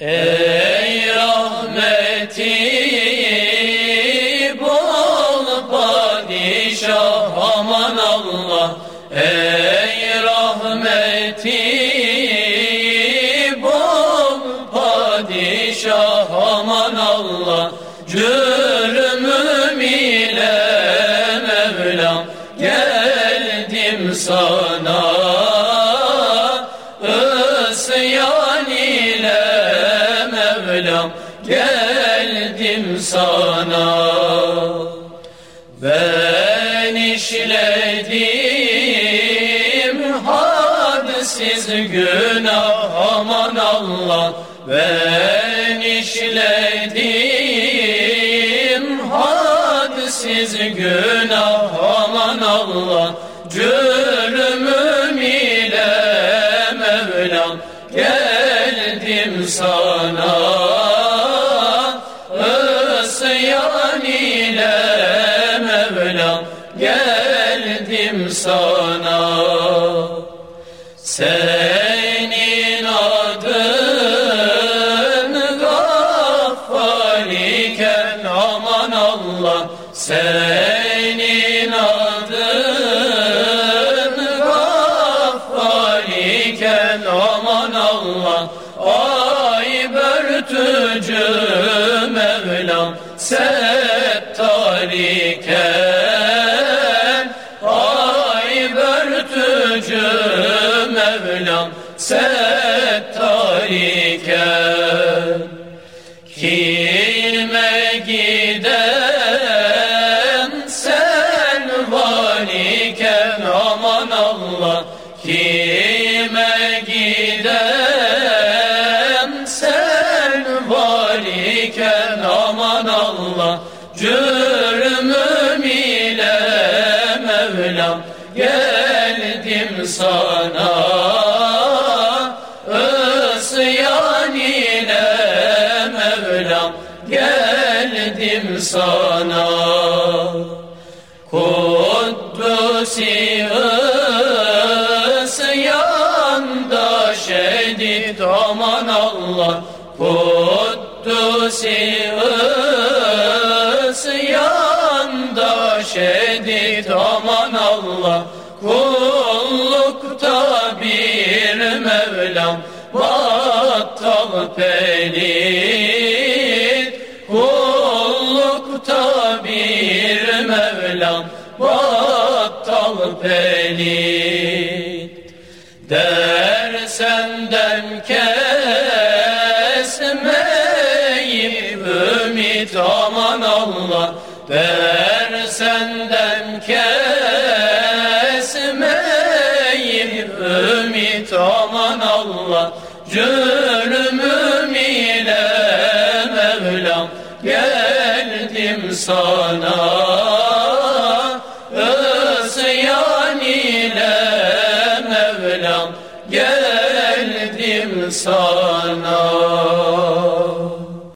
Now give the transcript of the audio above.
Ey rahmeti bol padişah aman Allah. Ey rahmeti bol padişah Allah geldim sana. Ben işledim hadsiz günah. Aman Allah Ben işledim hadsiz günah. Aman Allah Cürmüm ile Mevlam geldim sana geldim sana. Senin adın gaffar iken aman Allah. Senin adın gaffar iken aman Allah. Ay börtücü Mevlam settar iken börtücü Mevlam settar iken Kime giden sen var iken aman Allah. Kime giden sen var iken aman Allah. Cürmüm ile Mevlam geldim sana Isyan ile Mevlam geldim sana. Kudüs'i isyanda şedid aman Allah. Kudüs'i isyanda şedid aman Allah. Kullukta pelit Kullukta bir Mevlam battal pelit Dersenden kesmeyip ümit aman Allah. Dersenden kesmeyip ümit aman Allah Cürmüm ile Mevlam geldim sana. Isyan ile Mevlam geldim sana